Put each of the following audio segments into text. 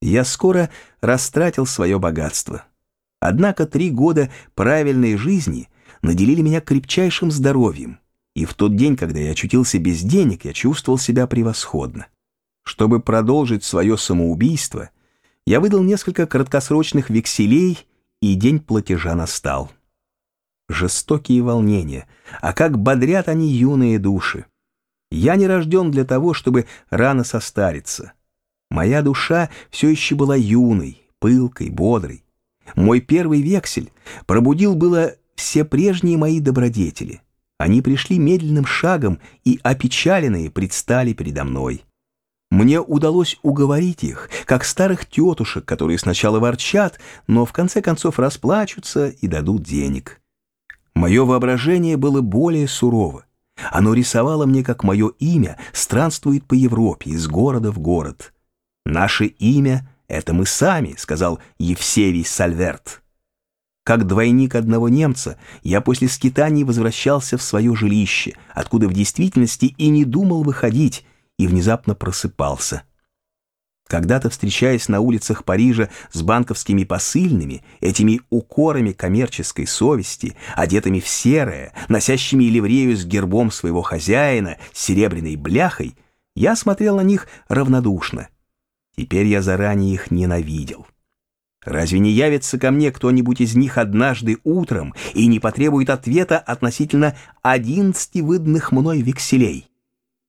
Я скоро растратил свое богатство. Однако три года правильной жизни наделили меня крепчайшим здоровьем, и в тот день, когда я очутился без денег, я чувствовал себя превосходно. Чтобы продолжить свое самоубийство, я выдал несколько краткосрочных векселей, и день платежа настал. Жестокие волнения, а как бодрят они юные души. Я не рожден для того, чтобы рано состариться. Моя душа все еще была юной, пылкой, бодрой. Мой первый вексель пробудил было все прежние мои добродетели. Они пришли медленным шагом и, опечаленные, предстали передо мной. Мне удалось уговорить их, как старых тетушек, которые сначала ворчат, но в конце концов расплачутся и дадут денег. Мое воображение было более сурово. Оно рисовало мне, как мое имя странствует по Европе, из города в город. «Наше имя — это мы сами», — сказал Евсевий Сальверт. Как двойник одного немца, я после скитаний возвращался в свое жилище, откуда в действительности и не думал выходить, и внезапно просыпался. Когда-то, встречаясь на улицах Парижа с банковскими посыльными, этими укорами коммерческой совести, одетыми в серое, носящими ливрею с гербом своего хозяина, серебряной бляхой, я смотрел на них равнодушно. Теперь я заранее их ненавидел. Разве не явится ко мне кто-нибудь из них однажды утром и не потребует ответа относительно одиннадцати выданных мной векселей?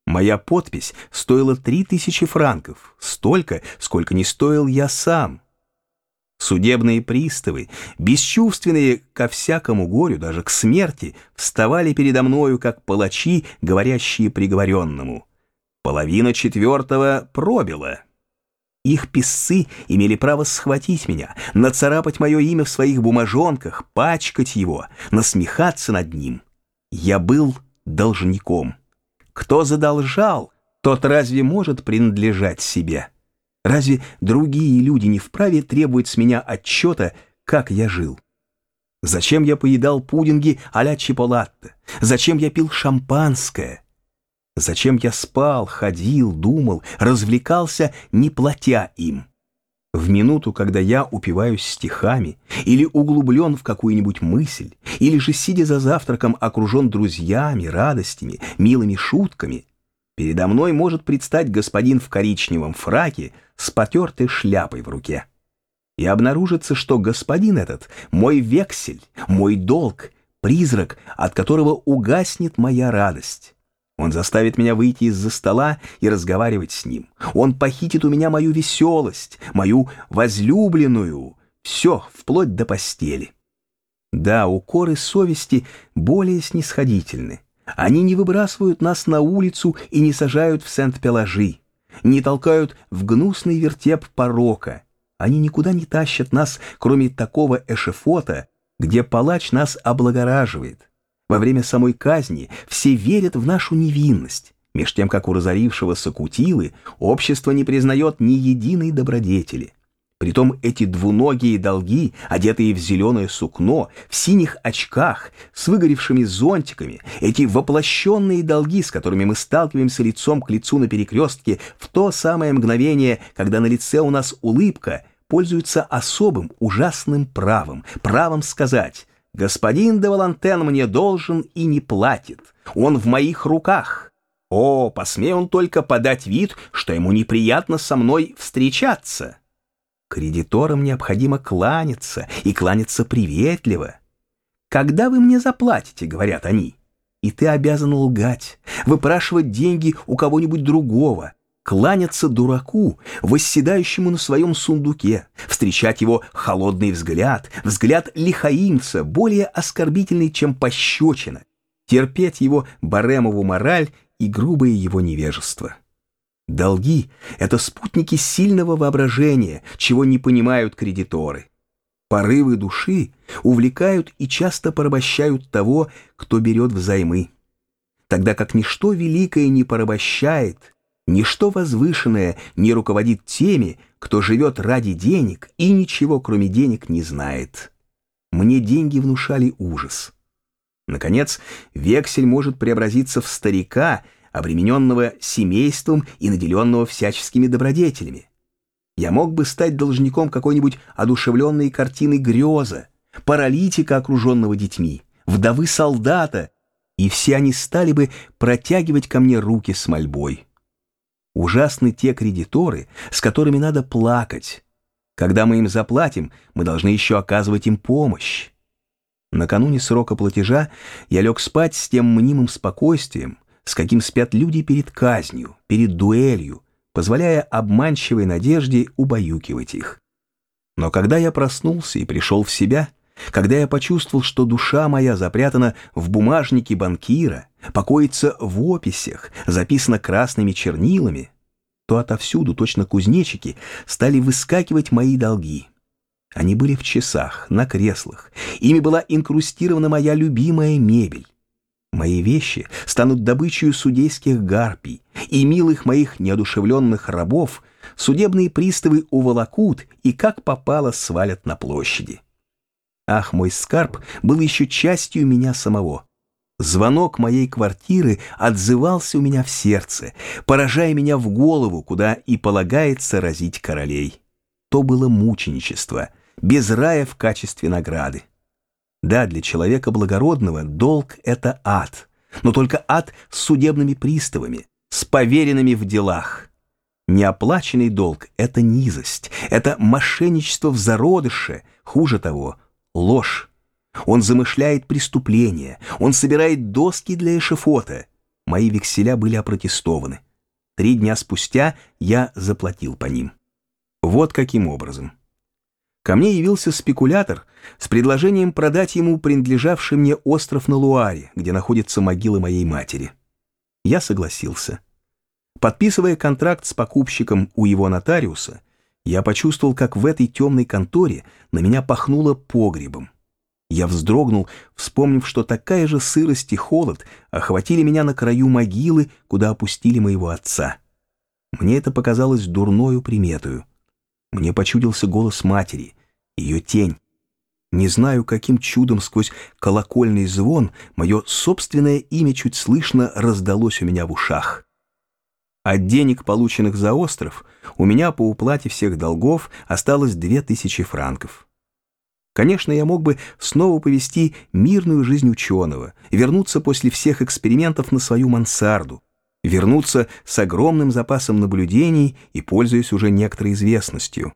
Моя подпись стоила три тысячи франков, столько, сколько не стоил я сам. Судебные приставы, бесчувственные ко всякому горю, даже к смерти, вставали передо мною, как палачи, говорящие приговоренному. Половина четвертого пробила. Их писцы имели право схватить меня, нацарапать мое имя в своих бумажонках, пачкать его, насмехаться над ним. Я был должником. Кто задолжал, тот разве может принадлежать себе? Разве другие люди не вправе требовать с меня отчета, как я жил? Зачем я поедал пудинги а-ля Чиполатте? Зачем я пил шампанское? Зачем я спал, ходил, думал, развлекался, не платя им? В минуту, когда я упиваюсь стихами, или углублен в какую-нибудь мысль, или же, сидя за завтраком, окружен друзьями, радостями, милыми шутками, передо мной может предстать господин в коричневом фраке с потертой шляпой в руке. И обнаружится, что господин этот — мой вексель, мой долг, призрак, от которого угаснет моя радость. Он заставит меня выйти из-за стола и разговаривать с ним. Он похитит у меня мою веселость, мою возлюбленную, все, вплоть до постели. Да, укоры совести более снисходительны. Они не выбрасывают нас на улицу и не сажают в Сент-Пеложи, не толкают в гнусный вертеп порока. Они никуда не тащат нас, кроме такого эшефота, где палач нас облагораживает, во время самой казни все верят в нашу невинность, меж тем, как у разорившегося Кутилы общество не признает ни единой добродетели. Притом эти двуногие долги, одетые в зеленое сукно, в синих очках, с выгоревшими зонтиками, эти воплощенные долги, с которыми мы сталкиваемся лицом к лицу на перекрестке в то самое мгновение, когда на лице у нас улыбка, пользуются особым ужасным правом, правом сказать Господин де Валантен мне должен и не платит. Он в моих руках. О, посмей он только подать вид, что ему неприятно со мной встречаться. Кредиторам необходимо кланяться, и кланяться приветливо. «Когда вы мне заплатите?» — говорят они. И ты обязан лгать, выпрашивать деньги у кого-нибудь другого, кланяться дураку, восседающему на своем сундуке, встречать его холодный взгляд, взгляд лихаимца, более оскорбительный, чем пощечина, терпеть его баремову мораль и грубое его невежество. Долги — это спутники сильного воображения, чего не понимают кредиторы. Порывы души увлекают и часто порабощают того, кто берет взаймы. Тогда как ничто великое не порабощает — Ничто возвышенное не руководит теми, кто живет ради денег и ничего, кроме денег, не знает. Мне деньги внушали ужас. Наконец, вексель может преобразиться в старика, обремененного семейством и наделенного всяческими добродетелями. Я мог бы стать должником какой-нибудь одушевленной картины греза, паралитика, окруженного детьми, вдовы солдата, и все они стали бы протягивать ко мне руки с мольбой. Ужасны те кредиторы, с которыми надо плакать. Когда мы им заплатим, мы должны еще оказывать им помощь. Накануне срока платежа я лег спать с тем мнимым спокойствием, с каким спят люди перед казнью, перед дуэлью, позволяя обманчивой надежде убаюкивать их. Но когда я проснулся и пришел в себя, когда я почувствовал, что душа моя запрятана в бумажнике банкира, покоится в описях, записана красными чернилами, то отовсюду, точно кузнечики, стали выскакивать мои долги. Они были в часах, на креслах, ими была инкрустирована моя любимая мебель. Мои вещи станут добычей судейских гарпий, и милых моих неодушевленных рабов судебные приставы уволокут и как попало свалят на площади. Ах, мой скарб был еще частью меня самого. Звонок моей квартиры отзывался у меня в сердце, поражая меня в голову, куда и полагается разить королей. То было мученичество, без рая в качестве награды. Да, для человека благородного долг — это ад, но только ад с судебными приставами, с поверенными в делах. Неоплаченный долг — это низость, это мошенничество в зародыше, хуже того — ложь. Он замышляет преступление, он собирает доски для эшефота. Мои векселя были опротестованы. Три дня спустя я заплатил по ним. Вот каким образом. Ко мне явился спекулятор с предложением продать ему принадлежавший мне остров на Луаре, где находится могила моей матери. Я согласился. Подписывая контракт с покупщиком у его нотариуса, я почувствовал, как в этой темной конторе на меня пахнуло погребом. Я вздрогнул, вспомнив, что такая же сырость и холод охватили меня на краю могилы, куда опустили моего отца. Мне это показалось дурною приметою. Мне почудился голос матери, ее тень. Не знаю, каким чудом сквозь колокольный звон мое собственное имя чуть слышно раздалось у меня в ушах. От денег, полученных за остров, у меня по уплате всех долгов осталось две тысячи франков. Конечно, я мог бы снова повести мирную жизнь ученого, вернуться после всех экспериментов на свою мансарду, вернуться с огромным запасом наблюдений и пользуясь уже некоторой известностью.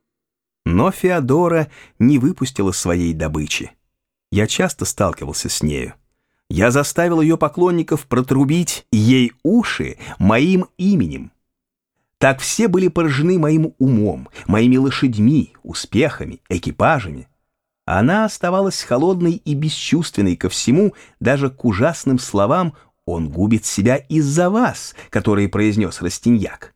Но Феодора не выпустила своей добычи. Я часто сталкивался с нею. Я заставил ее поклонников протрубить ей уши моим именем. Так все были поражены моим умом, моими лошадьми, успехами, экипажами. Она оставалась холодной и бесчувственной ко всему, даже к ужасным словам «он губит себя из-за вас», которые произнес Растиньяк.